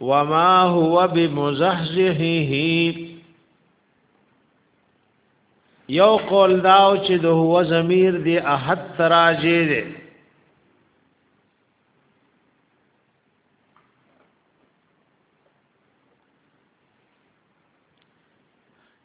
وما هو بمزحزحه یو قول داو چې د هو ضمیر دی احد تراجه دی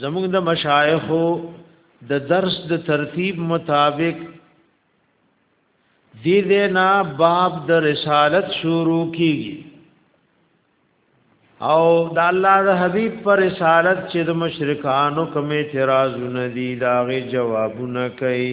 زموږ د مشایخو د درس د ترتیب مطابق دې دینا باب د رسالت شروع کیږي او د الله د حبیب پر رسالت چې د مشرکانو کوم اعتراضونه دي دا غي جوابونه کوي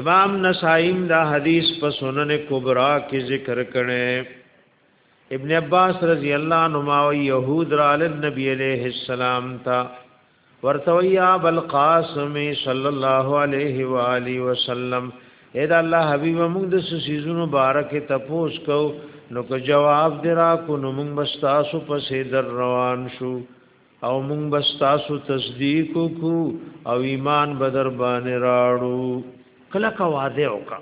امام نسائیم دا حدیث په سنن کبرا کې ذکر کړي ابن عباس رضی الله عنهما او يهود را نبی عليه السلام تا ورته یا بل قاسم صلی الله علیه و آله وسلم اے دا الله حبیب موږ د سيزونو بارکه تپوس کو نو که جواب درا کو نو موږ مستاسو پسې در روان شو او مونږ به تاسو تصدیق کو او ایمان به در باندې راړو کله کا وعده وکا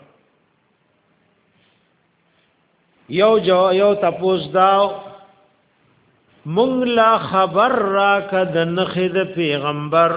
یو جو یو تپوس دا مونږ لا خبر را کد نخد پیغمبر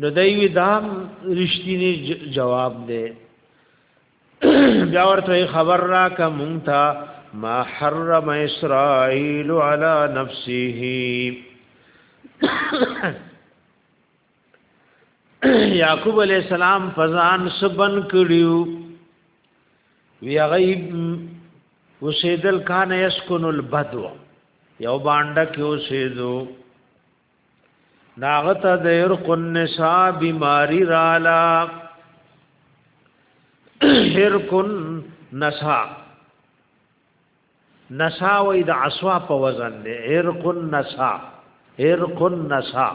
نو دایوی دام رښتینی جواب دی بیا ورته خبر را کا مونږ ته ما حرم اسرائیل علی نفسه یعقوب علیہ السلام فزان سبن کړیو وی غیب وسیدل کان یسکن البدو یو باندې کې اوسېدو ناغت د عرق النساء بیماری رالا عرق النساء نساء وې د عصوا په وزن دی عرق النساء عرق النساء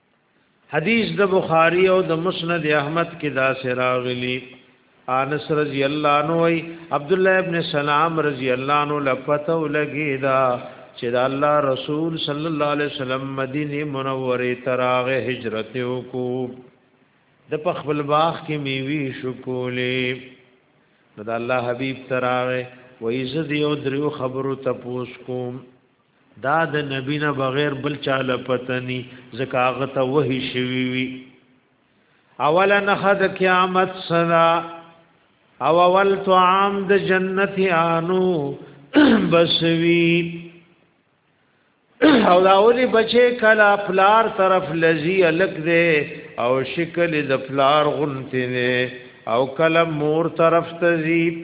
حدیث د بخاری او د مسند احمد کې دا سراغلی انس رضی الله عنه وی عبد الله ابن سلام رضی الله عنه لپته لګی دا چې د الله رسول صلی الله علیه وسلم مدینه منوره تراغه هجرت وکړو د پخبل باغ کې میوي شکولې د الله حبیب تراغه وې زه دیو درو خبرو تپوس کوم دا د نبی نه بغیر بل چا لپتنی زکه هغه ته وحی شوی وی اولا نخد قیامت صدا او اول طعام د جنت انو بسوی او دا اولی بچه کلا پلار طرف لذی الک دے او شکل د پلار غنتی دے او کلا مور طرف تزیب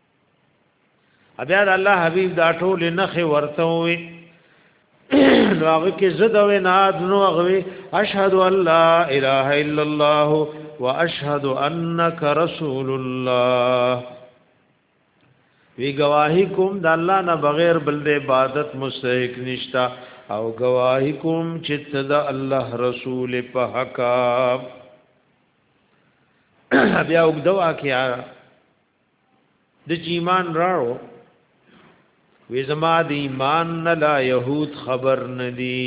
بیا د الله حبیب دا ټول نخې ورته وي نو هغه کې زد او ناد نو هغه اشهد ان لا اله الا الله واشهد انك رسول الله وی گواہی کوم د الله نه بغیر بل د عبادت مستحق نشتا او گواہی کوم چې ته د الله رسول په حق بیا وګدوا کې د چې ایمان راړو وی زما د ایمان نه لا يهود خبر ندي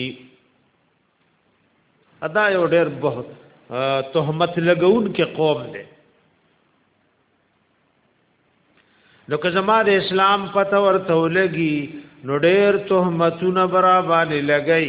ادا یو ډېر بہت تهمت لګون کې قوم دی نو که زما د اسلام پته ورته ولګي نو ډېر تهمتونه برابر لګي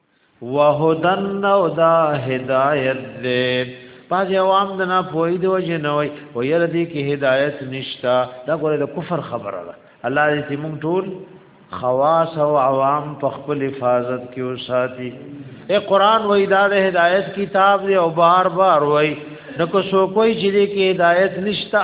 وهدن او دا هدایت دې پاز عوام د نه پوي د وجه نه وي او ير دې کې هدایت نشتا دا ګوره د کفر خبره ده الله دې موږ ټول خواص او عوام په خپل حفاظت کې او ساتي اے قران وې دا د هدایت کتاب دی او بار بار وې نو کو سو کوئی چې دې کې هدایت نشتا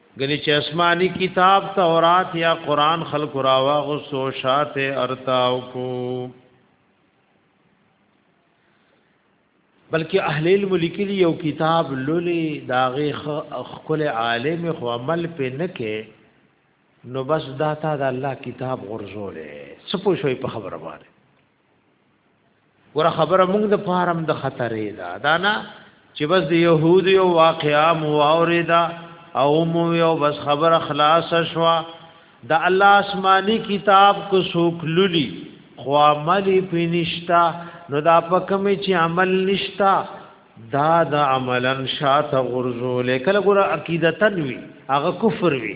ګنې چې آسماني کتاب تورات یا قران خلق راوا غسو شاته ارتاو کو بلکې اهل علم لیکلي یو کتاب لولي داغه خپل عالم خو عمل په نه کې نو بس داتا د الله کتاب غرزولې سپو شوي په خبره باندې ور خبره موږ د فارم د خطرې دا دا نه چې بس د يهودي او واقعا مو اوریدا او مو یو بس خبر خلاص شوا د الله آسماني کتاب کو سوکللی خو عملی پینشتا نو دا پکم چې عمل نشتا دا د عملن شات غرزول کله ګره عقیدتن وی هغه کفر وی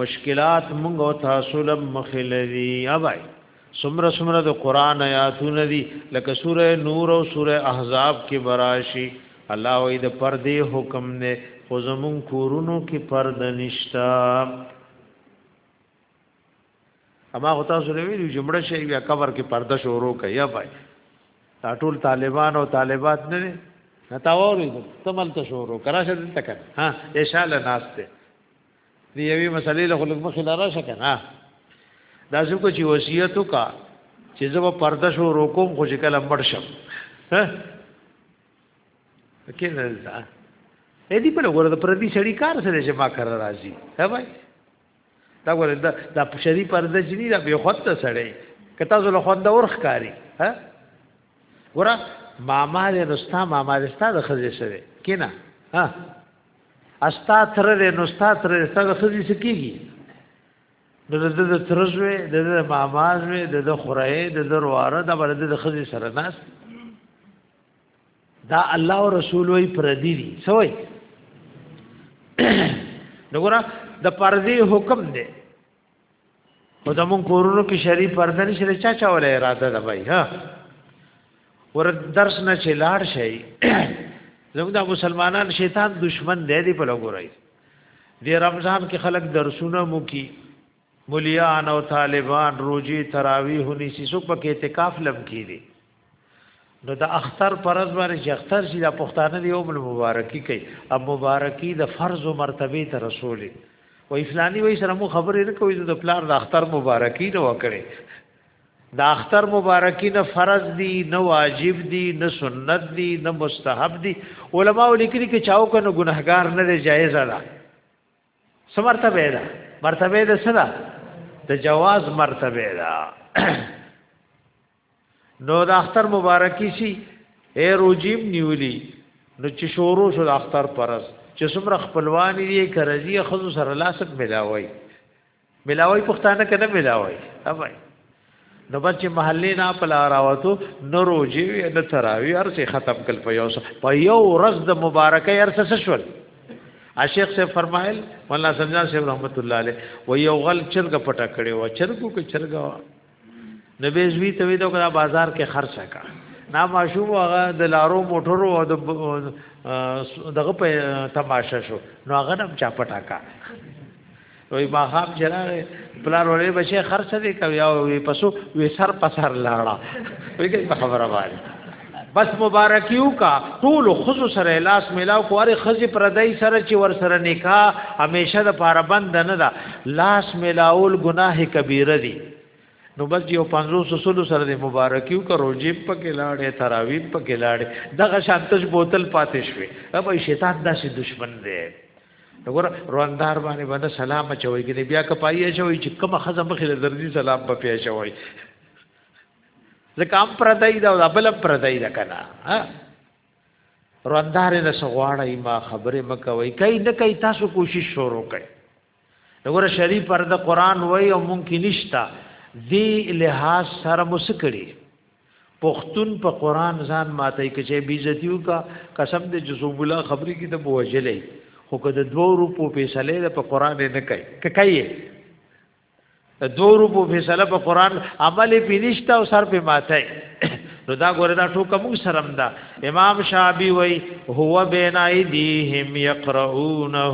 مشکلات مونږ او تاسو لم مخلوي اوای سمره سمره د قران آیاتونه دي لکه سوره نور او سوره احزاب کې براشي الله وې د پردې حکم نه خو زمون کورونو کې پرد نشتا اما هو تاسو لوي د جمړه شي بیا قبر کې پرده شروع کوي یا بای دا ټول طالبان او طالبات نه نه تاوري تمل ته شروع کراشه دلته کړه ها ان شاء الله ناشته دی یوی مسلې له خلک مخې لاره شکه نه دا څوک چې وصیت وکا چې زه په پرده شو روکوم خو چې کله مړ شم ها کې نه دا اې دې په لور د پردي شړی کار سره چې ما کار راځي ها بھائی دا ګور دا د شری پرده چې نه دا به خود ته سړی کته زه له خود د ورخ کاری ها ګور ماما دې رستا ماما دې ستا د خزې سره کینا ها استا تر دې نو ستا تر دې سره خزي سکیږي نو د د ترزوې د د مامازوې د د خورې د د واره د بل د خزي سره ناس دا الله او رسول وي پردي دي سوې نو ګره د پردي حکم دی او زمون کورونو کې شری پرده نشي چا چا ولې اراده ده بھائی ها ور درس نه چې لاړ شي زموږ د مسلمانان شیطان دشمن دی دی په لګورای دی رمضان کې خلک درسونه مو کی مليان او طالبان روزي تراویح نيسي سو په اعتکاف لم کیږي نو د اختر پرز باندې چې اختر شي د پښتانه دی او بل مبارکي کوي اب مبارکي د فرض او مرتبه ته رسولي و اسلامي وای سره مو خبرې نه کوي د پلار د اختر مبارکي نه وکړي د اختر مبارکي نه فرض دي نه واجب دي نه سنت دي نه مستحب دي علما لیکلي کې چاو کنه ګناهګار نه دی جایز ده سمرتبه ده مرتبه ده سره د جواز مرتبه ده نو د اختر مبارکي شي اے روجیم نیولی نو چې شورو شو د اختر پرس چې څومره خپلوان دي کرزي خود سره لاسک ملاوي ملاوي پښتانه کنه ملاوي اوبای نو بچ محلې نه پلا راوتو نو روجي نه تراوي هر څه ختم کل په یو په یو ورځ د مبارکي هر څه شول اشیخ سے فرمایل مولانا سمجان صاحب رحمت الله علیه و یو غل چرګ پټه کړي و چرګو کې چرګ نو به زوی ته وی دا بازار کې خرچه کا نا ماشوم هغه د لارو موټرو او د دغه په تماشه شو نو هغه هم چا پټا کا وی ما خام چرغه پلار ورې بچي خرچه دې کوي او پسو وی سر پسر لاړه وی خبره وایي بس مبارکیو کا ټول خزو سره لاس ملاو کو اره خزي پردای سره چې ور سره نکاح همیشه د پاره بند نه دا لاس ملاول گناه کبیره دی نو بس یو 500 سلو سره د مبارکیو کا روجیب پکې لاړې تراوی پکې لاړې دغه شانتش بوتل پاتې شوې ابا شیطان داسې دشمن دی وګور رواندار باندې باندې سلام چوي کې بیا کپایې شوی چې کوم خزه مخې د درځي سلام په پیښه وای ځکه هم پردای دا او بل هم پردای دا کنه ها روندار نه سغواړی ما خبره مکوي کای نه کای تاسو کوشش شروع کړئ وګوره شریف پر د قران وای او مونږ کې نشتا دی لحاظ سره مسکړي پښتون په قران ځان ماته کې چې بیزتیو کا قسم دې جزوب الله خبرې کې ته بوجلې خو که د دوه روپو پیسې له په قران نه کوي کوي دو روپو فیصله په قران عمل په نشتا او سر په ماته نو دا ګوره دا ټوکه موږ سرم دا امام شابی وای هو بین ایدیهم یقرؤونه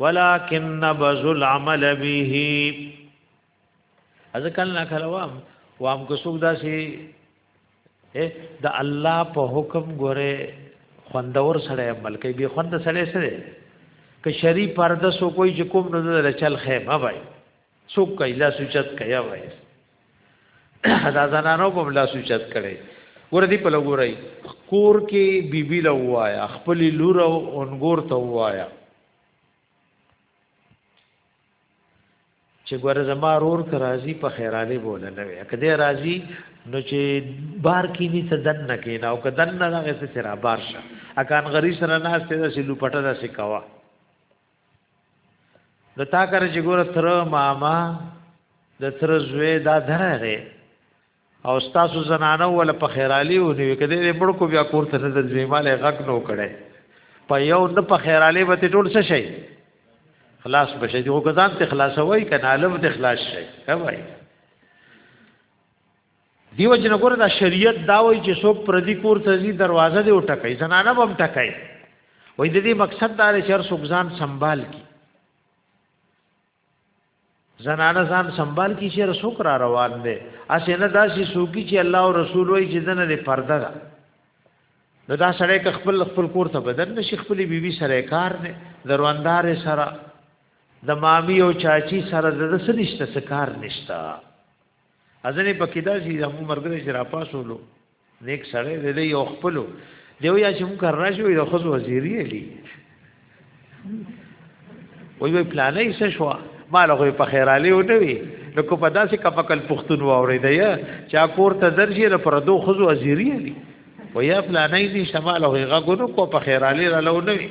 ولکن نبذ العمل به ازکل نا کلوام وام کو سوګ داسي د الله په حکم ګوره خوندور سره عمل کوي به خوند سره سره که شری پرده سو کوئی چې کوم نو د چل خیمه وای سو کوي لا سوچت کوي وای دا زنانو په لا سوچت کړي ور دي په لګورای کور کې بیبي لا وایا خپل لور او انګور ته وایا چې ګوره زما رور که راځي په خیرالې بوله نه وي که دی راځي نو چې بار کینی ته دن نه کینا او که دن نه دغه څه چې را بار شه اکان غری سره ناشته داسې لوپټه داسې کوا د تا کر چې ګوره تر ماما د تر زوی دا درغه او ستاسو زنانه ول په خیرالي او نیو کده دې مړ کو بیا کور ته د زیماله غږ نو کړي په یو نه په خیرالي به ټول څه شي خلاص بشي جو غزان ته خلاص وای کنه علم ته خلاص شي هواي دیو جن ګور دا شریعت دا وای چې څوک پردي کور ته زی دروازه دی وټکای زنانه بم ټکای وای د دې مقصد دا چې هر څوک ځان سنبال کی زنانه ځان سنبال کی چې رسوک را روان دی اسنه داسې سوکی چې الله او رسول وایي چې دنه لري پرده ده نو دا سړی که خپل خپل کور ته بدن نشي خپل بیبي سره کار نه درواندار سره د مامی او چاچی سره د سنشت سکار نشتا ازنه پکې دا چې زمو مرګره چې را پاسولو نیک سره دې یو خپلو دیو یا چې موږ را شوې د خود وزیری علی وای وای پلانې څه شو مال خو په خیرالي و نه وی نو کو په داسې کپکل پښتون و اورې دی چا کور ته درځي له پردو خود وزیری علی وای پلانې دې شمال هغه غو کو په خیرالي را لو نه وی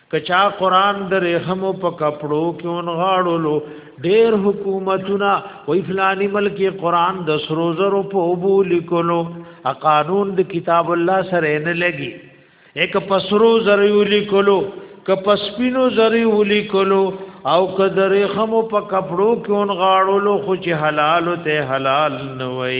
کچا قران د رحم په کپړو کې اون غاړولو ډېر حکومتونه وې فلاني ملک قران د سروزرو په وبو لیکلو ا قانون د کتاب الله سره نه لګي یک پسرو زریو لیکلو ک پسپینو زریو لیکلو او ک درې خمو په کپړو کې اون غاړولو خو چې حلال ته حلال نه وای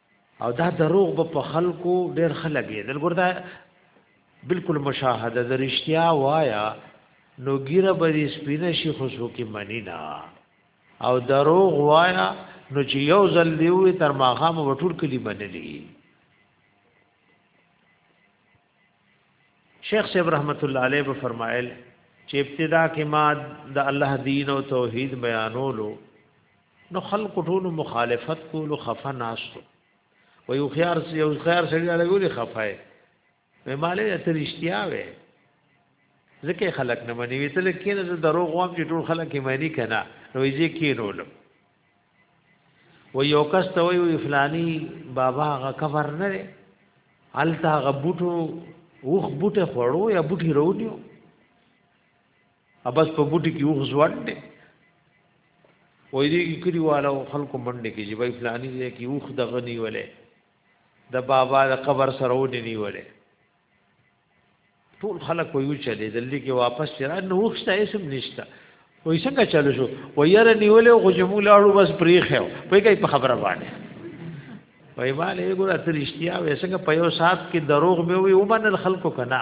او دا دروغ به په خلکو ډېر ښه لګېدل ګور دا بلکل مشاهده د رښتیا وایا نو ګیره به دې سپینه شي خو څوک مني نه او دروغ وایا نو چې یو ځل دی وي تر ماښامه به ټول کلي منلي شیخ صاحب رحمت الله علیه به فرمایل چې ابتدا کې ما د الله دین او توحید بیانولو نو خلق ټول مخالفت کولو خفه ناشته وي او خيار سي او خيار سړي له ګوري خفای مې مالې ته رښتیا وې ځکه خلک نه مني وي تل کېنه زه دروغ وایم چې ټول خلک یې مانی کنه نو یې ځکه کېنول و یو کس ته وی فلانی بابا غ کفر نه لري التا غ بوټو وخ بوټه خړو یا بوټي رونیو ابس په بوټي کې اوخ زوړ دی وای دې کې کړي والا او خلکو منډه کې جبای فلانی دې کې اوخ د غنی ولې د بابا د قبر سره ودی نیولې ټول خلک وایو چلے دلې کې واپس چر نه وښته اسم نشته وای څنګه چلو شو ویره نیولې او جمول اړو بس پریخه په کوي په خبره باندې وای مالې ګور اتر اشتیا وې څنګه په یو سات کې دروغ به وي ومنل خلکو کنا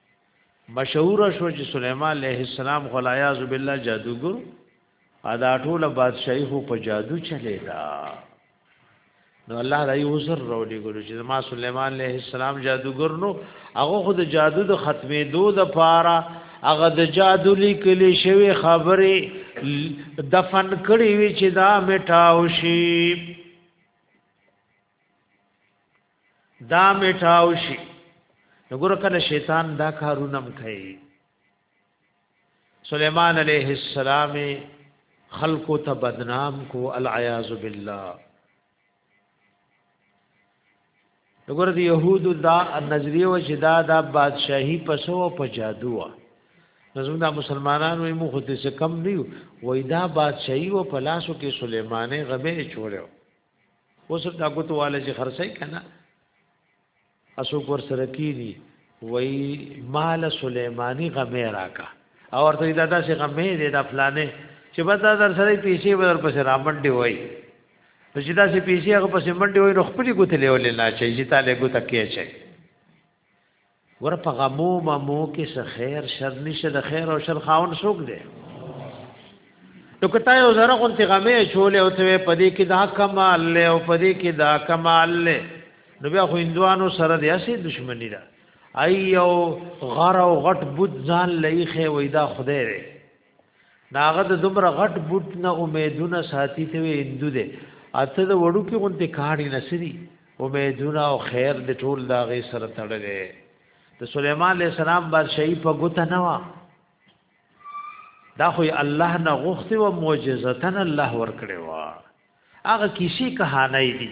مشهور شو چې سليمان عليه السلام غلاياذ بالله جادوګر ادا ټول بادشاہي خو په جادو چلے دا نو الله دای وزر راولي ګلو چې ما سليمان عليه السلام جادوګر نو هغه خو د جادو د ختمې دو د پاره هغه د جادو لیکلې شوی خبره دفن کړې وی چې دا مټاو شي دا میټاو شي نګور کله شیطان دا کارونم کوي سليمان عليه السلام خلقو ته بدنام کو العیاذ بالله وګوره د يهودو دا نظریه و چې دا د بادشاہي پسو په جادو و نظم دا مسلمانانو یې مخ ته څه کم دی وای دا بادشاہي و په لاسو کې سليمانې غبه چولیو اوس دا ګوتو والے چې خرڅای کنه اسو پر سره کینی وای مال سليماني غمه راکا او ورته دا داسې غمه دې دا فلانه چې بس دا در سره پیسې ور پسې رامنډي وای چې دا سې پیسې هغه پسې منډي وای نو خپل ګوتلې ولې نه چې چې تاله ګوت کې چي ور په غمو ممو کې څه خیر شر نشه د خیر او شر خاون څوک دی نو کته یو زره غونتی غمه چولې او ته پدې کې دا کمال له او پدې کې دا کمال له نو بیا خو هندوانو سره د اسی دشمنی ده ایو غر او غټ بوت ځان لایخه وې دا خدای داغه د دومره غټ بوت نه امیدونه ساتي ته هندو دی اته د وړو کې غونته کاڼي نسري امیدونه او خیر د ټول داغه سره تړلې د سليمان عليه السلام بادشاہي په ګوته نه و دا خو الله نه غوښته او معجزتن الله ورکړي و هغه کیسې کہانه دي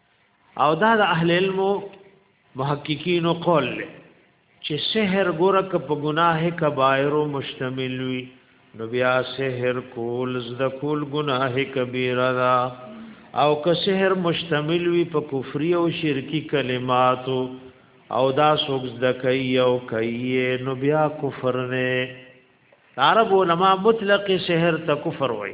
او دا د اهل علم محققین قول له چې سحر ګورک په گناه کبائر مشتمل وي نو بیا سحر کول زد کول گناه کبیره دا او که سحر مشتمل وي په کفری او شرکی کلماتو او دا سوګ زد کوي او کوي نو بیا کفر نه عرب علما مطلق سحر ته کفر وای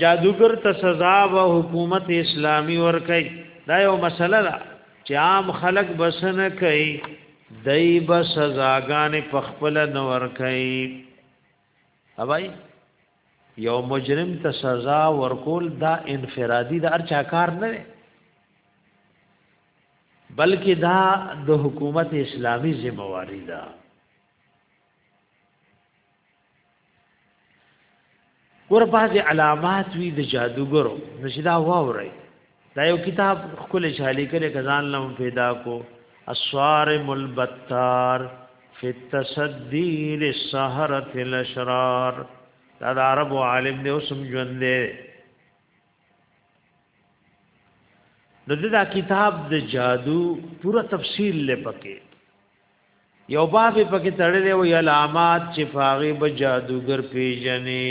جادوګر ته سزا و حکومت اسلامی ور کوي دا یو مسله ده چې عام خلک بسنه کوي دای به سزاګانې په خپل نور کوي اوای یو مجرم ته سزا ورکول دا انفرادي د ارچا کار نه دی بلکې دا د حکومت اسلامی ذمہ واری ده ګور بعضې علامات وي د جادوګرو نو چې دا واورئ دا یو کتاب ښکلی چا لیکلی که ځان له پیدا کو الصارم البتار فی التصدی للسهرة الاشرار دا د عربو عالم دی اوس هم ژوند دی نو دا کتاب د جادو پورا تفصیل لې پکې یو باب پکې تړلې وي علامات چې فاغي به جادوګر پیژنې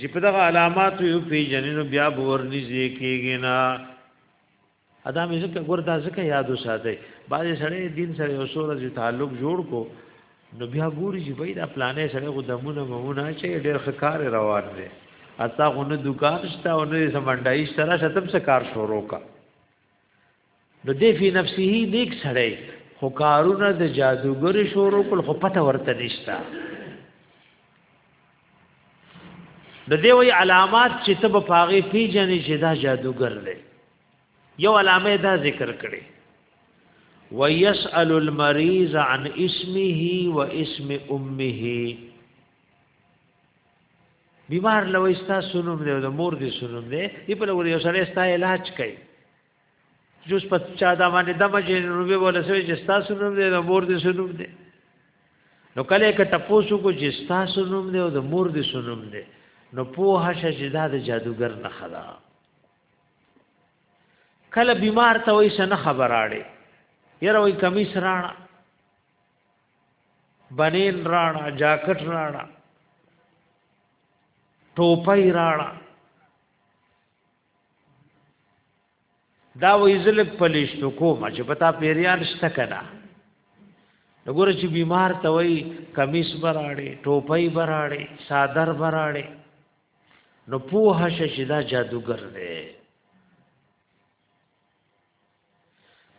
چې په دغه علامات یو پیژنې نو بیا ورنږدې کېږي نه ادا مې ځکه ګور دا ځکه یاد وساتي بعضې سړی دین سره یو سوره چې تعلق جوړ کو نو بیا ګوري چې بای دا پلانې سره خو دمونه مونه چې ډېر خکار روان دی اتا خو نه دکان شته او نه سمندای سره شتم څه کار شروع کا نو دې فی نفسه نیک سړی خو کارونه د جادوګر شروع کول خو پته ورته نشته د دې وی علامات چې ته په پاغه پیژنې چې دا جادوګر دی یو علامه دا ذکر کړي ويسأل المريض عن اسمه واسم امه بیمار لوي ستا سنوم دی د مور دی سنوم دی په لور یو سره ستا علاج کوي جوس په چا دا باندې د مجې روبه ولا سوي چې تاسو نوم دې د مور دې سنوم دې نو کله کې تاسو کو چې تاسو نوم دې او د مور دې سنوم دې نو په هشه چې دا د جادوګر نه خلا کله بیمار ته وای سن خبر اړې یره وای کمی سرانا بنین رانا جاکټ رانا ټوپای رانا دا وې زلک پلیشتو کوم چې پتا پیریان شته کنا وګوره چې بیمار ته وای کمیس براړي ټوپۍ براړي صادر براړي نو پوه شې چې دا جادوګر دی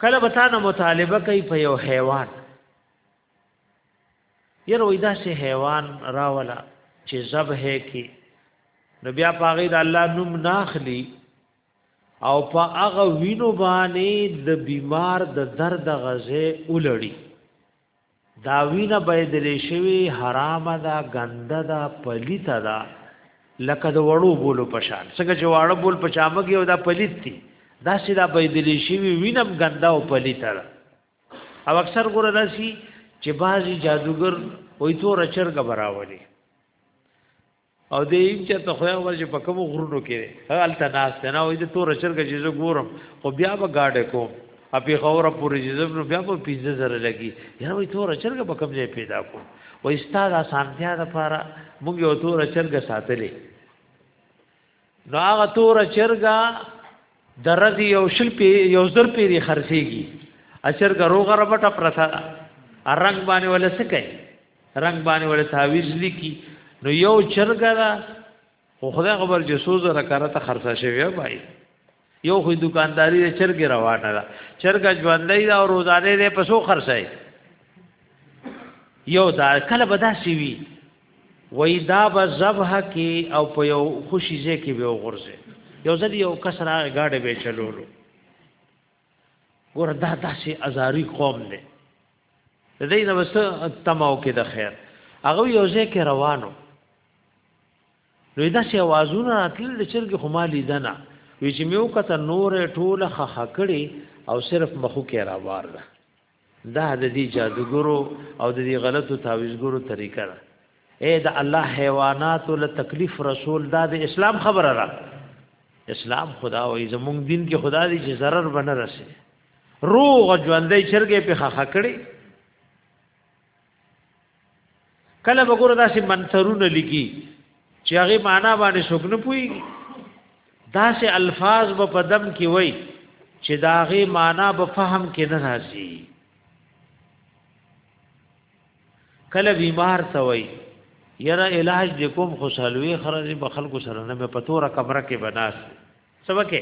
کله به تا نه مطالبه کوي په یو حیوان یره وای دا سه حیوان راولا چې ذبح کی نو بیا پاغې د الله نوم ناخلی او په هغه وینو باندې د بیمار د درد غزه ولړي دا وینه بایدل شوی حرام ده ګنده ده پلیت ده لکه د وړو بولو پشان څنګه چې واړه بول په چامګي او دا پلیت دي دا چې دا بایدل شوی وینم ګنده او پلیت ده او اکثر ګوره داسي چې بعضي جادوګر وای تو رچرګ براولي او دې هیڅ چرته خو هغه ورځ په کوم غرونو کې هلته ناس ته نه وای د تور چرګ چې زه ګورم خو بیا به گاډه کوم اپی خوره پوری جزب نو بیا په 15000 لګي یاره وای تور چرګ په کوم ځای پیدا کو وای استاد اسانتیا د پاره موږ یو تور چرګ ساتلې نو هغه تور چرګا درځي یو شل پی یو زر پیری خرڅيږي اچرګا روغه ربټه پرتا رنگ باندې ولا سکه رنگ باندې ولا تعویز لیکي نو یو چرګا دا خو خدای خبر جسوز را کارته خرڅه شوی بای یو خو دکانداری د چرګ روانه ده چرګ ژوندۍ ده او روزانه ده پسو خرڅای یو دا کله بدا سی وی وای دا به ذبح کی او په یو خوشی ځای کې به وغورځي یو ځل یو کس را غاډه به چلولو ګور دا داسې ازاری قوم دی د دې نو څه تماو کې د خیر هغه یو ځای کې روانو نو دا چې आवाजونه راتلل د چرګ خو ما لیدنه وی چې میو کته نور ټوله خخه کړي او صرف مخو کې را وار ده دا د دې جادوګرو او د دې غلطو تعویزګرو طریقه ده اے دا الله حیوانات له تکلیف رسول دا د اسلام خبره را اسلام خدا او زمونږ دین کې خدا دې چې zarar بنه رسي روغ ژوندې چرګې په خخه کړي کله وګوره دا سي منترونه لګي چې هغه معنا باندې څوک نه پوي دا سي الفاظ په پدم کې وای چې دا هغه معنا په فهم کې نه راځي کله بیمار ته وای یره علاج دې کوم خوشالوي خرج به خلکو سره نه په تور کمره کې بناس سبکه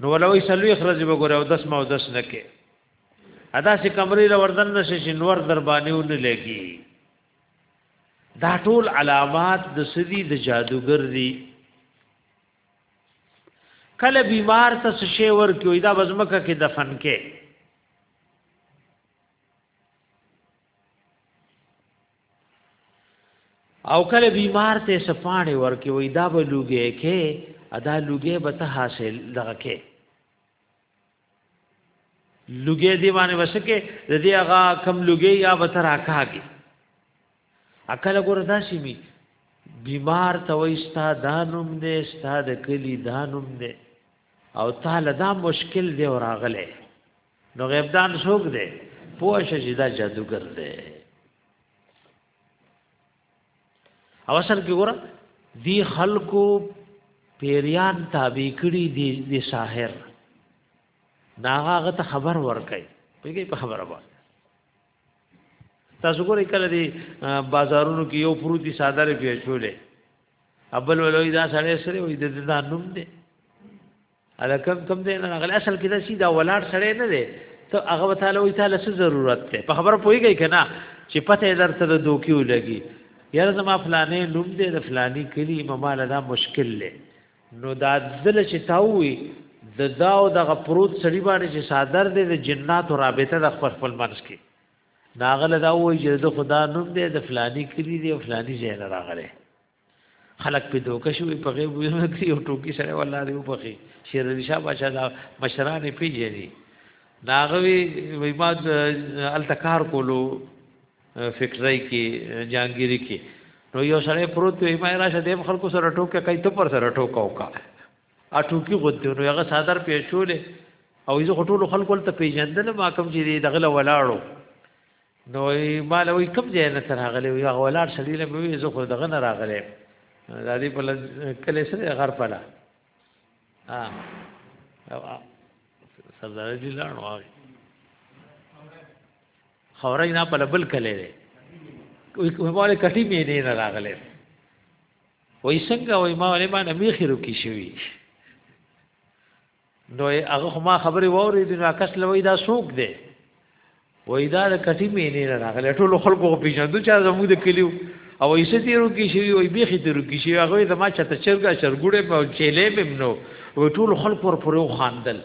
نو ولوي سلوي خرج به ګوره او دس ما او دس نه کې ادا سي کمرې له وردن نشي شي نور در باندې ون لګي دا ټول علامات د سدي د جادوګر دي کله بیمار ته شي ور کوي دا وزمکه کې دفن کې او کله بیمار ته سپانه ورکي وای دا به لوګي کې ادا لوګي به ته حاصل دغه کې لوګي دی باندې وسکه د دې هغه کم لوګي یا به تر اکاږي اکل ګور داسي می بیمار ته وای ستا دانوم دې ستا د کلی دانوم دې او تعالی دا مشکل دی راغله نو غیب دان څوک دی پوه شې چې دا جادوګر دی او اصل کې ګوره دی خلکو پیریان تابع کړي دي د ساحر دا هغه ته خبر ورکړي پیږي په خبره وایي تاسو ګورئ کله دی بازارونو کې یو پروتي ساده لري پیښولې ابل ولوي دا سړی سره وي د دا نوم دی ادا کم کم دی نه غل اصل کې دا سیدا ولاړ سړی نه دی ته هغه تعالی وی تعالی څه ضرورت ته په خبره پويږي کنه چې پته درته د دوکي ولګي یاره زما فلانې نوم دی د فلانی کلی مماله دا مشکل له نو دا ځل چې تاوي د دا او دغه پروت سړی باندې چې صادر دی د جنات او رابطه د خپل خپل منځ کې ناغله دا وایي چې د خدا نوم دی د فلانی کلی دی او فلانی ځای نه راغلی خلک په دوکه شوی په غیب ویل نه کوي او ټوکی سره والله دی وبخي شیر علي شاه بادشاہ دا مشران پیژني ناغوي وی ما التکار کولو فکرای کې جانګيري کې نو یو سره پروت وي ما راشه دیم خلکو سره ټوکه کوي ته پر سره ټوکا وکا اټو کې غوته نو هغه صادر پیښولې او یو ټول خلکو ته پیژندل ما کوم چې دغه ولاړو نو ما له وی کوم ځای نه تر هغه لوي هغه ولار سړی له وی زه خو دغه نه راغلی دا دی په کله سره غر پلا ها سردار جی لاړ وای خورای نه په بل کله دی کوی کومه کټی می نه راغلی وای څنګه وای ما ولې ما نه میخرو کی شوی نو هغه خو ما خبرې ووري دي نو کس لوي دا سوق دی وای دا د کټي مینې نه راغله ټول خلکو په پیژندو چا زموږ د کلیو او ایسه تیرو کې شي وای بیخي تیرو کې شي هغه زما چته چرګا چرګوړې په چيلې مم نو و ټول خلک پر پرو خاندل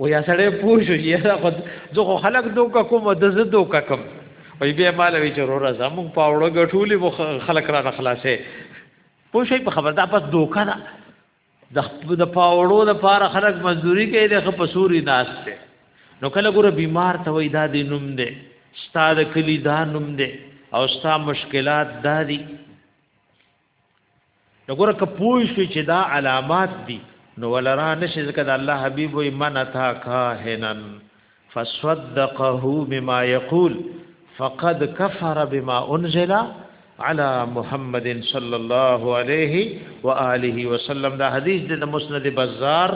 و یا سړی پوه شو چې دا خو زه خو خلک دوکه کوم د زه دوکه کوم وای بیا مال وی چې وروره زموږ په وړو ګټولې مو خلک را خلاصې پوه شي په خبر دا پس دوکه ده د پاوړو د پاره خلک مزدوري کوي د خپسوري ناس ته نو کله ګوره بیمار ته وای دا دی نوم دی ستا د کلی دا نوم دی او ستا مشکلات دا دي نو ګوره که پوه شو چې دا علامات دي نو ولرا نشي ځکه د الله حبيب وي من تا کاهنن فصدقه بما يقول فقد كفر بما انزل على محمد صلى الله عليه واله وسلم دا حدیث د مسند بازار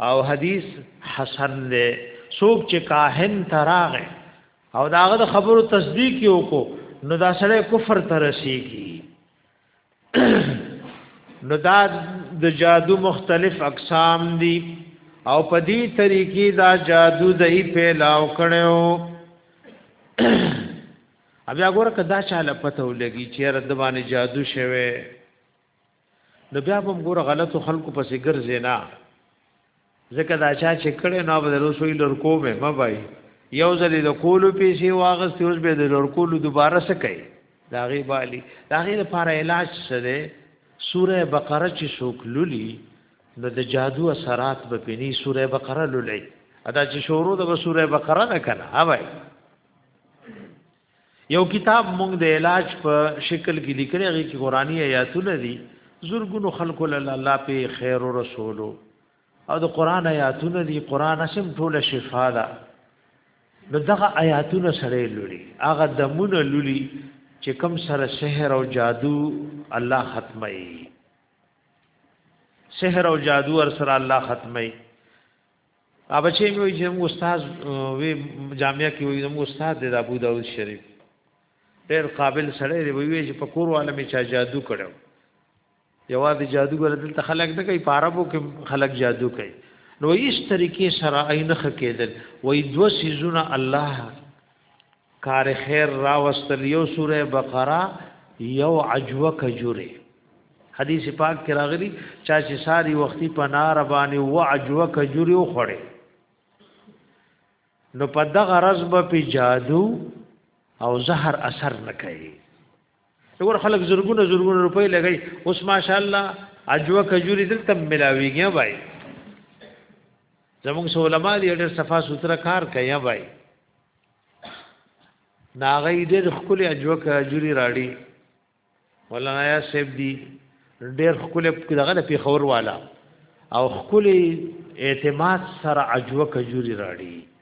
او حدیث حسن دی څوک چې کاهن تراغه او داغه خبرو تصدیق یو کو نو دا سره کفر ترسیږي نو دا د جادو مختلف اقسام دي او په دې طریقې دا جادو دای پیلاو کړو بیا ګوره کدا چاله پته ولګي چې رد باندې جادو شوه نو بیا هم ګوره غلطو خلکو پسې ګرځي نه ځکه دا چا چې کړي نو به رسوي لورکو به مبای یو ځل د کولو پیسې واغستې اوس به د لورکولو دوباره څه کوي دا غي بالي دا غي لپاره علاج څه دی سوره بقره چې څوک لولي نو د جادو اثرات به پني سوره بقره لولي ادا چې شروع د سوره بقره نه کړه هاوي یو کتاب مونږ د علاج په شکل کې لیکلی هغه کې قرآني آیاتونه دي زورګونو خلکو له الله په خیر او رسولو او د قرآن آیاتونه دي قرآن اسم ټوله شفا ده نو دغه آیاتونه سره لولي هغه دمونه لولي چې کم سره سحر او جادو الله ختمي سحر او جادو ور سره الله ختمي ا بچې مې وي چې موږ استاد وي جامعه کې وي موږ استاد د ابو داود شریف ډېر قابل سره دی وی چې په کور والا مې چا جادو کړو یوازې جادوګر دلته خلک نه کوي پاربو کې خلک جادو کوي نو هیڅ طریقې سره عین خکېدل وای دو سيزونه الله کار خیر راوستل یو سوره بقره یو عجوه کجوره حدیث پاک کې راغلی چا چې ساری وختي په نار باندې و عجوه کجوري وخړې نو په دغه رزب په جادو او زهر اثر نه کوي ور خلک زرګونه زرګونه روپۍ لګي اوس ماشاءالله اجوا کجوري دلته ملاويږي بھائی زموږ علماء دې ډېر صفا سوتره کار کوي بھائی ناغې دې خپل اجوا کجوري راړي مولانا یا سیب دی ډېر خپل دغه په خور والا او خپل اعتماد سره اجوا کجوري راړي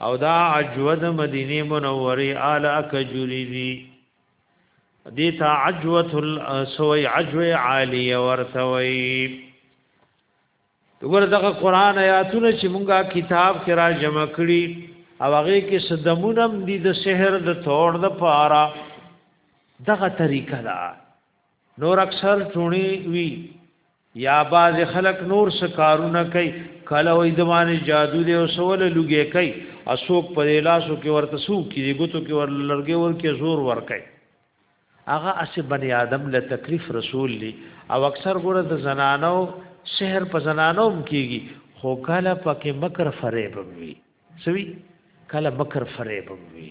او دا عجود مدینه منوره آل اکجوری دی دیتا عجوت سوی عجو عالی ورثوی دغه دغه قران آیاتونه چې مونږه کتاب کې را جمع کړي او هغه کې صدمونم دي د سحر د تور د پارا دغه طریقه ده نور اکثر چونی وی یا باز خلق نور سکارونه کوي کله وې د باندې جادو دی او سوال لګي کوي اسوک په لاسو کې ورته سو کې ګوتو کې ور لړګي ور کې زور ور کوي هغه اس بني آدم له تکلیف رسول لی او اکثر ګره د زنانو شهر په زنانو کېږي خو کله پکې مکر فریب وي سوي کله مکر فریب وي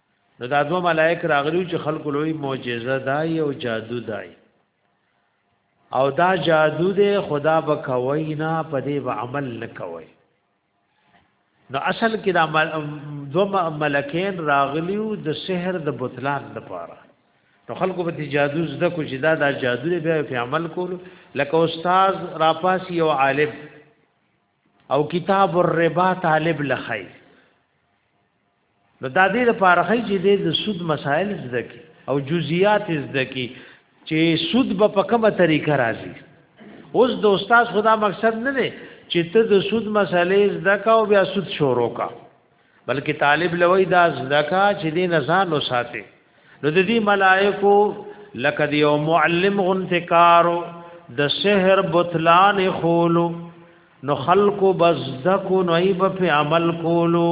نو دا دوه ملائک راغلي چې خلق لوی معجزه دای او جادو دای او دا جادو دی خدا به کوي نه پدې به عمل نه کوي نو اصل کې دا دوه ملکین راغلیو د سحر د بطلان لپاره نو خلکو به جادو زده کو چې دا د جادو دی بیا په عمل کولو لکه استاد راپاسی او عالم او کتاب الربا طالب لخی نو دا دې لپاره خی چې د سود مسائل زده کی او جزئیات زده کی چې سود به په کومه طریقه راځي اوس د استاد خدا مقصد نه دی چې ته د سود مسئلې زده کا او بیا سود شروع کا بلکې طالب لوی دا زدکا چې دې نزان وساته نو د دې ملائکو لکه د یو معلم غنتکارو د سحر بطلان خولو نو خلق بزدکو نو ایب په عمل کولو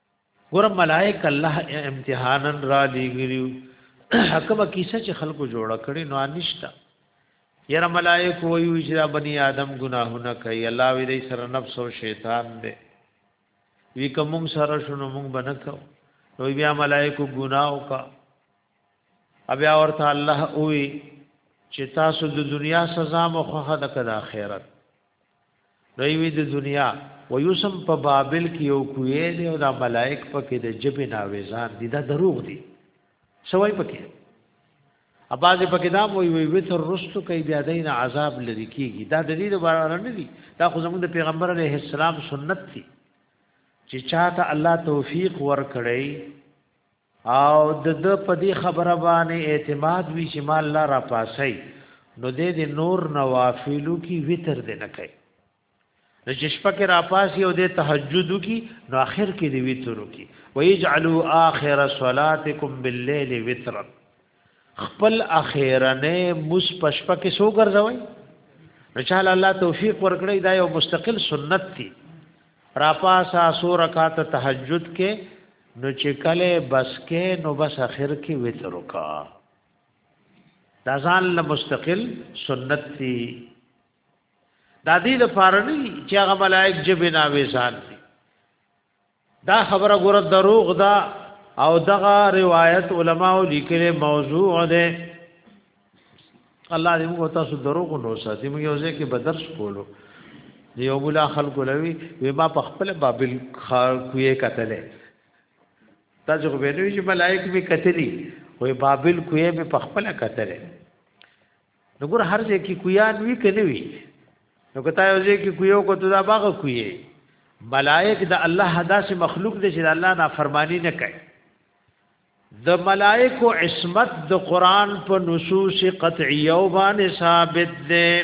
ګور ملائک الله امتحانن را لګریو حکمه کیسه چې خلکو جوړه کړي نو انشتا یره ملائک وایو چې بنی آدم ګناهونه کوي الله وی دې سره نفس او شیطان دې وی کوم سره شنو مونږ بنکو نو بیا ملائک ګناو کا بیا ورته الله وی چې تاسو د دنیا سزا مخه د کړه آخرت نوی د دنیا و یوسم په بابل کې یو کوی دی او دا ملائک پکې د جبې ناویزان دي دا دروغ دي سوای پکې اباز پکې دا وی وی وتر رستو کوي بیا دین عذاب لري کیږي دا د دې لپاره نه دي دا خو زموږ د پیغمبر علیه السلام سنت دي چې چاته الله توفیق ورکړي او د د په دې خبره باندې اعتماد وی چې مال لا را پاسي نو دې د نور نوافلو کی وتر دې نه کوي نو چې شپه کې را پاسي او دې تهجد کی نو اخر کې دې وتر کی ويجعلوا اخر صلاتکم بالليل وترا خپل اخیرنه مس پشپا کې سو ګرځوي رچال الله توفیق ورکړي دا یو مستقل سنت دی را پاسا سو رکعات تهجد کې نو چې کله بس کې نو بس اخر کې وتر وکا دا ځان له مستقل سنت دی دا دې لپاره نه چې هغه ملائک جبنا وې ځان دا خبره ګوره دروغ ده او دغه روایت علما لیکلي موضوع ده الله دې موږ تاسو دروغ نو ساتي موږ یو ځای کې بدرس کولو دی یو بلا خلکو لوي وې ما په خپل بابل خار کوې کتلې تاسو خو به نو چې ملائک به کتلی وې بابل کوې په خپل کتلې نو ګور هر ځای کې کویان وی کنه وی نو کته یو ځای کې کویو کو ته دا باغ کوی ملائک د الله داسې مخلوق دي چې الله نافرمانی نه کوي د ملائکو عصمت د قران په نصوص قطعیه باندې ثابت ده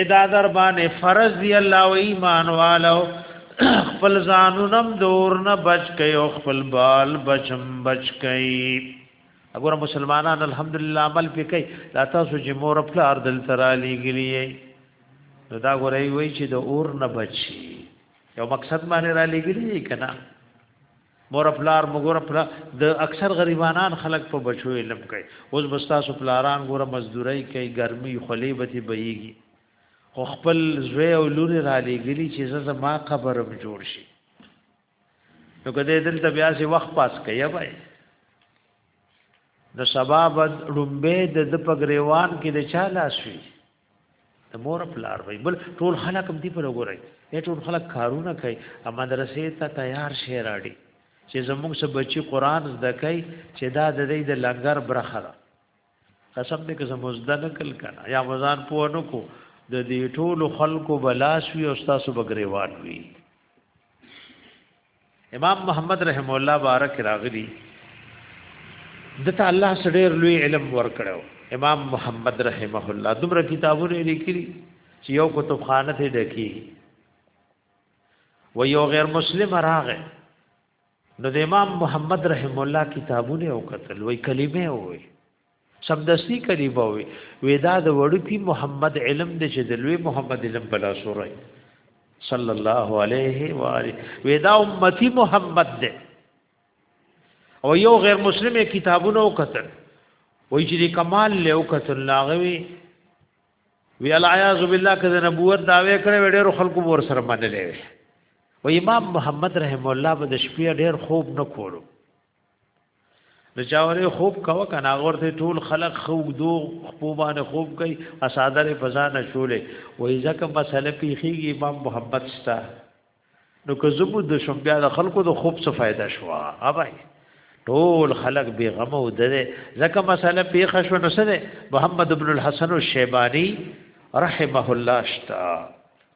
ادا در باندې فرض دی الله و ایمان والو خپل ځانونم دور نه بچ کئ او خپل بال بچم بچ کئ وګوره مسلمانان الحمدلله عمل پکې دا تاسو چې مور خپل اردل ترا لګلی نو دا غوړی وای چې د اور نه بچي یو مقصد باندې را لګلی کنا مور پلار مګور پر د اکثر غریبانان خلک په بچو علم کوي اوس بستا سو پلاران ګوره مزدوري کوي ګرمي خلی بتی بهيږي خو خپل زوی او لور را لېګلی چې زه ما قبرم جوړ شي نو کده دلته بیا سي وخت پاس کوي بای نو سبب لومبه د پګریوان کې د چا لاس وی د مور پلار وي بل ټول خلک هم دی په لګورای دا ټول خلک کارونه کوي ا مدرسې ته تیار شي راړي چې زموږ سره بچي قران زده کوي چې دا د دې د لنګر برخه ده قسم دې که زموږ زده نکل کنه یا مزان پوه نکو د دې ټول خلکو بلاس وي او تاسو بګریوان وي امام محمد رحم الله بارک راغلی دته الله سړي لوی علم ورکړو امام محمد رحمه الله دومره کتابونه لیکلي چې یو کتابخانه ته ډکی و یو غیر مسلم راغه نو د امام محمد رحم الله کتابونه او قتل وی کلمه وی سمدستي کلیبه وي وې دا د وړوکی محمد علم د چې د لوی محمد علم په لاس ورای صلی الله علیه و آله وې دا امتی محمد ده او یو غیر مسلم کتابونه وکتل وای چې د کمال له وکتل لاغوي وی العیاذ بالله کده نبوت داوی کړي ډېر خلکو ور سره منلې و امام محمد رحم الله به د شپې ډېر خوب نه کولو د چاورې خوب کاوه کنه ورته ټول خلق خو دو خپو باندې خوب کوي اسادر فضا نه شولې وای ځکه مسله پیخیږي امام محمد ستا نو که زبو د شم بیا د خلکو د خوب څه فائدہ شو اوبای ټول خلق بی غم او ده ځکه مسله پیخه شو نو سره محمد ابن الحسن الشیبانی رحمه الله شتا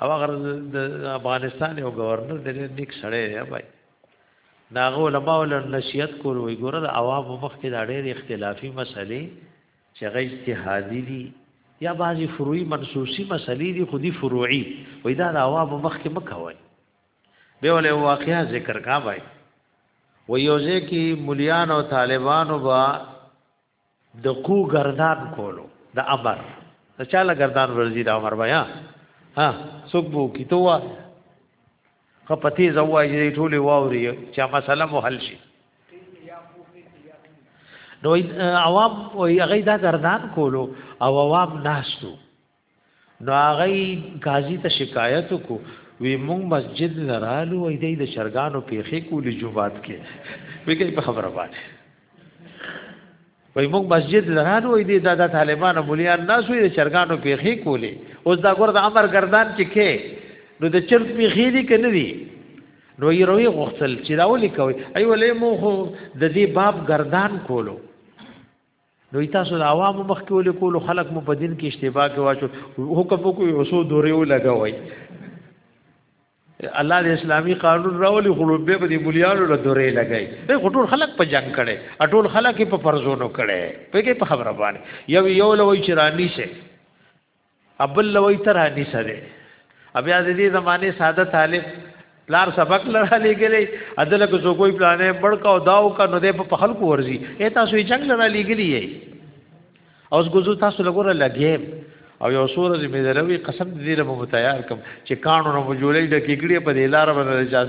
او هغه د افغانستان یو گورنر ډېر نیک سړی دی بای ناغه علماء ول نصیحت کول وی ګوره د عوام مخ کې دا ډېر اختلافي مسلې چې غي اجتهادي دي یا بعضی فروعي منسوسی مسلې دي خودي فروعي وای دا د عوام مخ کې مکوي به ول واقعیا ذکر کا بای و یوځه کې مليان او طالبانو با د کو گردان کولو د امر د چاله گردان ورزي د امر بیا ها څوک بو کی تو وا خپتی زوای ټول واوري چې مسله مو حل شي نو عوام او هغه دا گردان کولو او عوام ناشتو نو هغه قاضي ته شکایت کو وی مونږ مسجد لرالو وای دی د شرګانو پیخې کولی جوبات کې وګړي په خبره باندې وای مونږ مسجد لرالو وای دی دا د طالبانو مليان ناس وی د شرګانو پیخې کولی اوس دا ګور د امر گردان چې کې نو د چرت پیخې دي کنه دي نو یې روي غوښتل چې دا ولي کوي ای ولې مو د دې باب گردان کولو نو تاسو د عوامو مخ کې ولې کولو خلک مو په دین کې اشتباه کې واچو حکم وکړو اوسو دورې ولګوي الله د اسلامی قانون راولي خلوبه په دې بلیانو له دورې لګای په خټول خلک په جنگ کړي اټول خلک په فرزونو کړي په کې په خبره باندې یو یو لوي چرانی شه ابل لوی تر هني سره بیا د دې زمانه ساده طالب پلار سبق لره لګلې ادله کو کوئی پلانې بڑکا او داو کا نو دې په خلکو ورزي اے تاسو یې جنگ لره لګلې اوس ګوزو تاسو لګور لګې او یو سور دې مې دروي قسم دې له مو تیار کم چې قانون مو جوړې د کېګړې په دې لار باندې جاز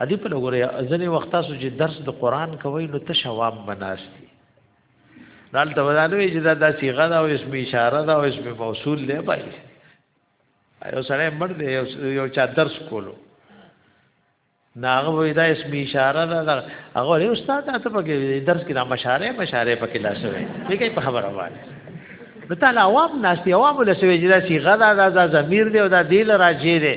ادي په لګوري ځنې وخت تاسو چې درس د قران کوي نو ته شواب بناستي دال ته ودانوي چې دا د صيغه دا او اسم اشاره دا او اسم موصول دی بای ایو سره مړ دی یو چا درس کولو ناغه وې دا اسم اشاره دا هغه له استاد ته په درس کې دا مشاره مشاره پکې لاسوي دې کوي په خبره باندې نو تعالی عوام ناشتي عوام له سوي جدا صيغه دا دا ضمير دی او دا دل راځي دی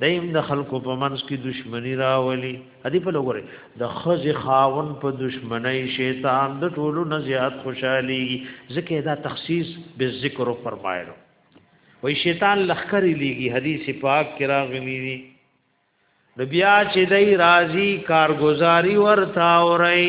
دیم د خلکو په منځ کې دشمنی راولي ادي په لګوري د خز خاون په دشمنی شیطان د ټولو نه زیات خوشحالي ځکه دا تخصیص به ذکر فرمایلو وای شیطان لخرې لیږي حدیث پاک کې راغلی دی نو بیا چې دای راضی کارگزاری ورتا اوري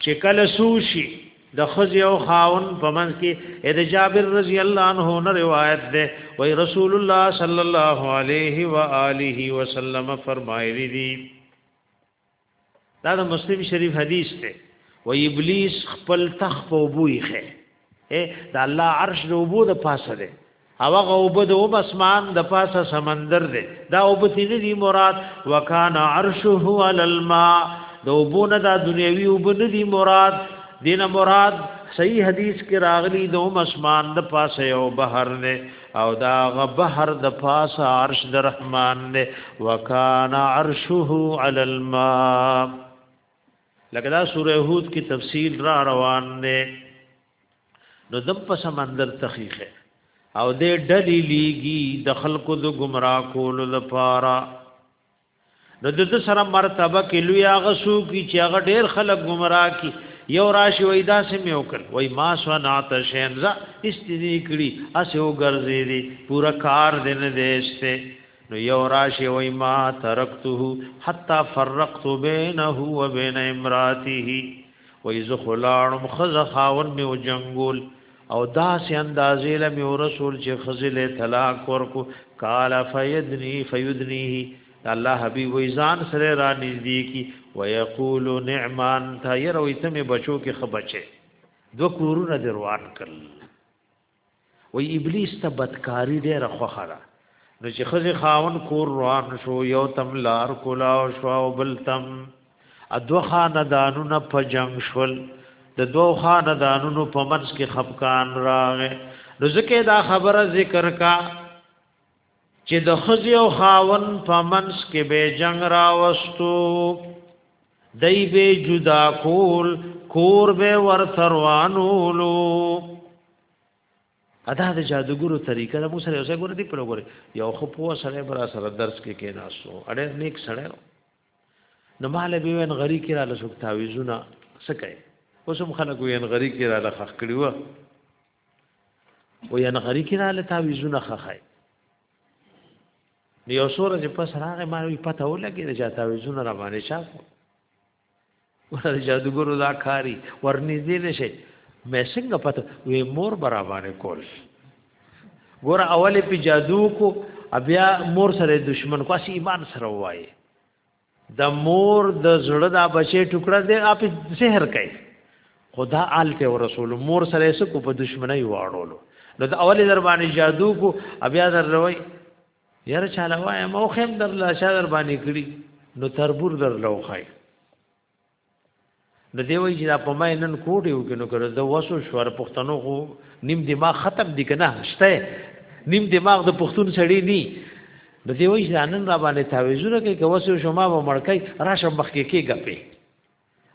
چې کله سوشي د خزي او خاون په منځ کې د جابر رضی الله عنه نه روایت ده وای رسول الله صلی الله علیه و آله وسلم فرمایلی دي دا د مسلم شریف حدیث ده و ابلیس خپل تخ په بویخه اے د الله عرش د اوبو د پاسه دی او هغه اوبه د اوب اسمان د پاسه سمندر دی دا اوبه تینې دی مراد وکانا عرشه علی الماء د اوبو نه دا دنیوي اوبه نه دی مراد دینه مراد صحیح حدیث کې راغلی د اوم اسمان د پاسه یو بحر نه او دا غ بحر د پاسه عرش د رحمان نه وکانا عرشه علی الماء لکه دا سوره هود کې تفصیل را روان دی نو دم په سمندر تخیخه او دې ډلې لیږي د خلکو د گمراه کولو لپاره نو د سره مرتبه کې لوی هغه سو کی چې هغه ډېر خلک گمراه کی یو راشي وای دا سم یو کړ وای ما سنات شینزا استنی کړي اسه وګرځي دي پورا کار دین دیشته نو یو راشی وای ما ترکته حتا فرقت بینه و بین امراته وای زه خلاړم خزه خاون می او جنگول او داسې اندازې له می رسول چې خزله طلاق ورکو قال فیدنی فیدنیه الله حبیب وای ځان سره را نږدې کی ويقول نعم انت ير وای ته می بچو کې خبچه دو کورونه دروان کړل وای ابلیس ته بدکاری ډیره خوخه ده نو چې خزه خاون کور روان شو یو تم لار کولاو شو او بل تم ادو خاندانونه په جنگ شول د دوو خاندانونو په منځ کې خفقان راغې نو ځکه دا خبره ذکر کا چې د خزي او خاون په منس کې به جنگ راوستو دای به جدا کول کور به ورثروانولو ادا د جادوګرو طریقه د موسی اوسه ګور دی په لګور یو خو په سره برا سره درس کې کې ناسو اړه نیک سره نو مال به وین غری کې را لسو تعویذونه سکه اوس هم خلک وین غری کې را لخ کړیو و یا نغری کې رااله تعویذونه خخای نو یو سور چې پس راغې ما وی پته ولګی د چا تعویذونه را باندې چا کو ورته جادوګرو دا کاری ورنږدې نشي مې څنګه پته وی مور برابر کول ګور اول په جادو کو بیا مور سره دشمن کو اسی ایمان سره وایي د مور د زړه دا بچي ټوکړه دی اپ سحر کوي خدا آل ته رسول مور سره سه کو په دشمنی واړولو نو د اول در باندې جادو کو بیا در لوي یاره چاله وای مو خیم در لا شادر باندې کړی نو تربور در لوخای نو دی وایي چې دا په ما نن کوټ یو کې نو کړو د وسو شور پښتنو خو نیم دماغ ختم دي کنه شته نیم دماغ د پښتون سړی ني نو دی وایي چې نن را باندې تعویذونه کوي که وسو شما به مړکای راشه مخکې کې ګپې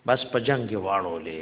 بس په جنگ کې واړولې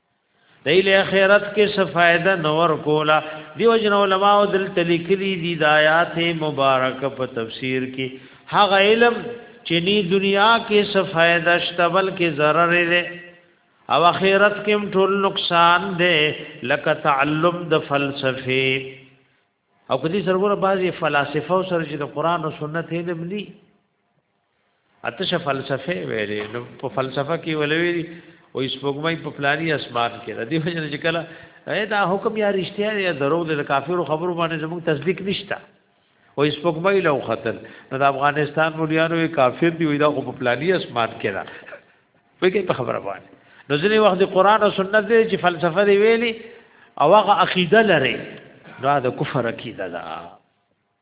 دی له اخرت کې څه فائدہ نور کولا دیو جن علماء دل تلکلی دی د آیات مبارک په تفسیر کې هغه علم چې نی دنیا کې څه فائدہ شته بلکې ضرر دی او اخرت کې ټول نقصان دی لکه تعلم د فلسفه او کدی سرګوره بعضی فلسفه سره چې د قران او سنت علم ني اتشه فلسفه ویلې نو په فلسفه کې ولوي او سپوږمۍ په پلاني اسمان کې د دې وجه چې کله اې دا حکم یا رښتیا یا درو د کافرو خبرو باندې زموږ تصدیق نشته او سپوږمۍ لو خطر نو د افغانستان مليانو کافر دی وي دا په پلاني اسمان کې را وګي په خبره باندې نو ځینې وخت د قران او سنت دی چې فلسفه دی ویلي او هغه عقیده لري دا د کفر عقیده ده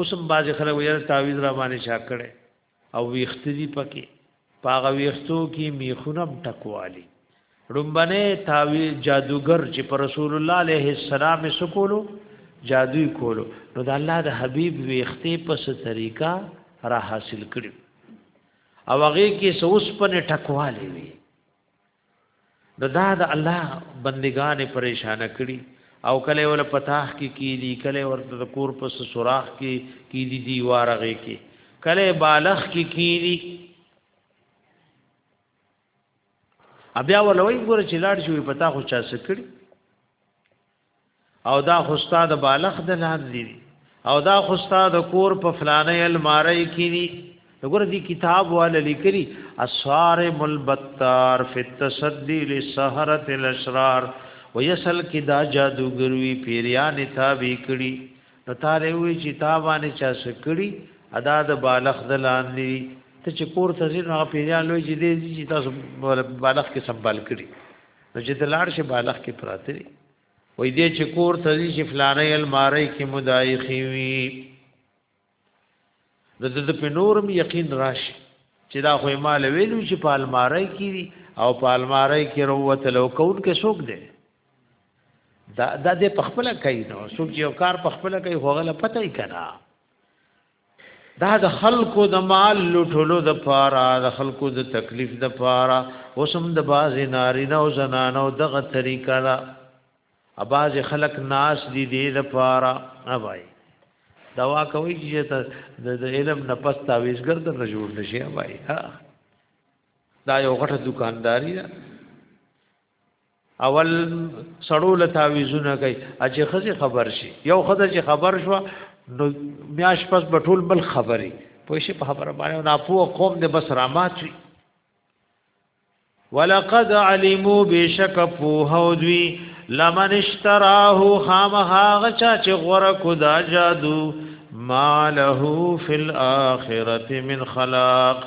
اوسم باز خلک ویل تعویز را باندې چا کړي او ویخت دي پکې پاغه ویختو کې میخونم ټکوالي رومبنه تعویز جادوګر چې پر رسول الله عليه السلام سکولو جادوی کولو نو د الله د حبیب ویخته پس طریقہ را حاصل کړي او هغه کې سوس پنه ټکوالي وي نو دا د الله بندگان پریشان کړي او کله ول پتاخ کې کی دي کله ورته د کور په سوراخ کې کی دي دی وارغه کې کله بالغ کې کی دي بیا ولوي ګور چې لاړ شوی پتا خو چا سکړي او دا خو استاد بالغ د لاندې دي او دا خو استاد کور په فلانه الماری کې دي وګوره دې کتاب والا لیکلي اصارم البتار فی التصدی لسحرۃ الاشرار ویسل کې دا جادوګروي پیریان تابع کړي پتاره وی چې تابانه چا سکړي ادا د بالغ د لاندې ته چې کور ته ځین هغه پیریان لوی چې دې چې تاسو بالغ کې سنبال کړي نو چې ته لاړ شې بالغ کې پراته دي وای دې چې کور ته دي چې فلانې المارۍ کې مدایخي وي د د په نورم یقین راشي چې دا خو مال ویلو چې په المارۍ کې دي او په المارۍ کې روت لو کون کې څوک دی دا د دې پخپل کوي نو څوک یو کار پخپل کوي هغه لا پته یې کړه دا د خلکو د مال لټولو د پاره د خلکو د تکلیف د پاره اوسم د باز نارینه او زنانو دغه طریقه دا اباز خلک ناس دی دی د پاره اوای دوا کوي چې ته د علم نه پس تعویزګر در جوړ نشي اوای ها دا یو غټه دکانداری ده اول سړو له تعویذونه کوي چې خزي خبر شي یو خزه چې خبر شو نو میاش پس بټول بل خبري پوه شي په خبره باندې نه پوه قوم دې بس رامات شي ولقد علموا بشک فوه دوی لمن اشتراه خامها غچا چې غره کو دا جادو ما له فی الاخرته من خلاق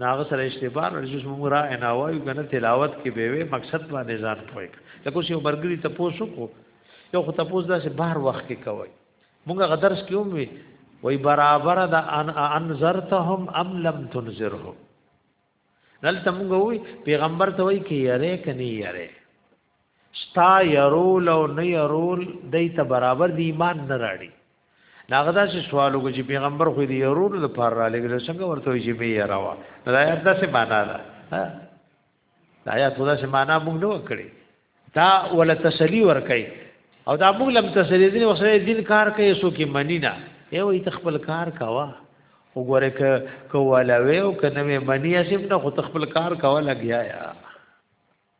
ناغه سره اشتباه رجوز موږ را نه وایو کنه تلاوت کې به وي مقصد باندې ځان پوي لکه شی برګری ته پوسو کو یو خو تاسو دا چې بهر وخت کې کوي موږ غدرس کې هم وي وای برابر دا ان انذرتهم ام لم تنذرهم دلته موږ وی پیغمبر ته وای کې یاره کني یاره ستا يرول او نه يرول دای ته برابر دی ایمان نه راړي ناغدا چې سوال وکړي چې پیغمبر خو دی يرول د پر را لګل څنګه ورته چې می يروا دا یاد د څه معنا ده دا یا خدا څه معنا موږ نه وکړي دا ولا تسلی ور کوي او دا موږ لم تسلی دین وسره دین کار کوي سو کې منی نه یو ایت خپل کار کاوه وګوره ک کولاوي او کنه منی اسیم نه خو خپل کار کاوه لګیا یا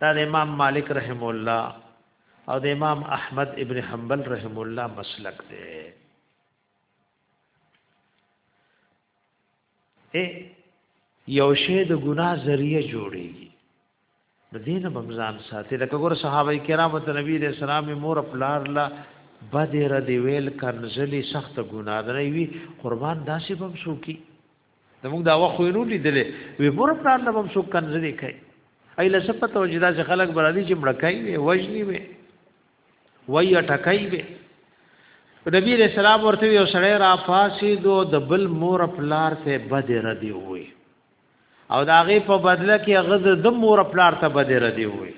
دا د امام مالک رحم الله او د امام احمد ابن حنبل رحم الله مسلک دی اے یو شی د ګناه ذریعہ جوړیږي د دین بمزان ساتي لکه ګور صحابه کرام ته نبی دې سلام مور پلار لا بدر دی ویل کنزلی سخت ګناه دی وی قربان داسې بم شو کی زموږ دا وخت نو لیدلې وی مور پلان له هم څوک کنځلې کوي ای له سپه ته وجدا چې خلک برادي چې مړکای وي وجنی وي وای ټکای وي نبی رسول الله ورته یو سړی را فاسي دو د بل مور پلار ته بد ردی وي او دا غي په بدله کې غد د مور پلار ته بد ردی وي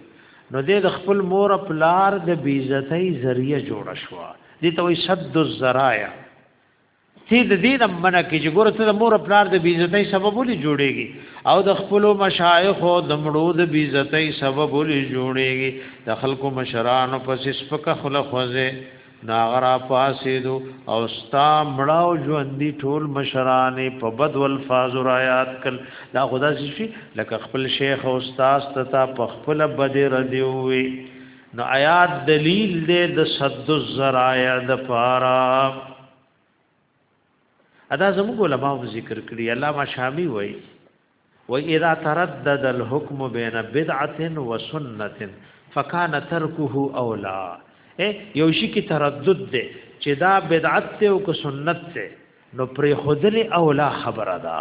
نو دې د خپل مور پلار د بیزتۍ ذریعہ جوړ شو دي ته وي شد الزرايا تی د دې نه منع کې چې ګوره ته د مور پلار د بیزتۍ سبب ولې جوړېږي او د خپل مشایخ او د مړو د بیزتۍ سبب ولې جوړېږي د خلکو مشرانو پس سپکه خله خوځه ناغرا پاسېدو او ستا مړاو ژوندۍ ټول مشرانې په بد الفاظ رایات کل دا خدا شي لکه خپل شیخ او استاد ته په خپل بد ردی وي نو آیات دلیل دې د صد الزرایع د پارا ادا زموږ علماء ذکر کړی علامه شامی وای و اذا تردد الحكم بين بدعه وسنه فكان تركه اولا اے یو شی کی تردد دے چې دا بدعت ته او کو سنت ته نو پر خودل اولا خبره ده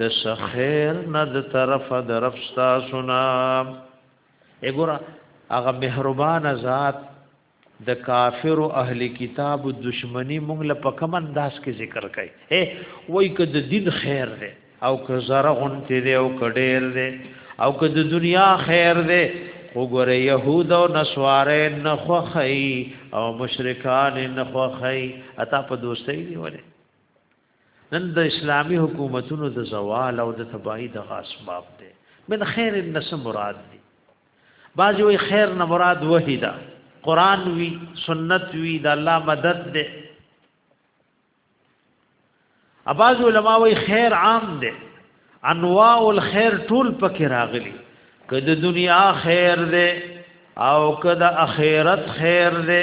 د سخیر نه د طرف د رب تاسو نه وګوره هغه مهربان ذات د کافر او اهل کتاب دشمنی مونږ له پکم انداز کې ذکر کړي اے وای ک د دین خیر دی او ک زره غونته دی او ک ډیر دی او ک د دنیا خیر دی وګوره يهود او نسواره نه خوخی او مشرکان نه خوخی اتا په دوستۍ دی وله نن د اسلامی حکومتونو د زوال او د تباہی د اسباب ده من خیر النس مراد دی باج وی خیر نه مراد وحیدا قران وی سنت وی د الله مدد ده اباز علماء وی خیر عام ده انواع الخير ټول پکې راغلي که د دنیا خیر ده او که د اخرت خیر ده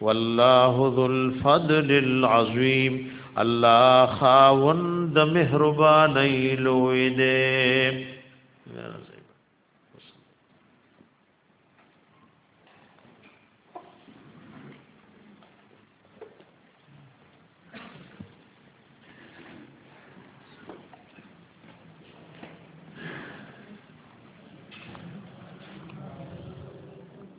والله ذو الفضل العظیم الله خاوند مهرباني لوی دی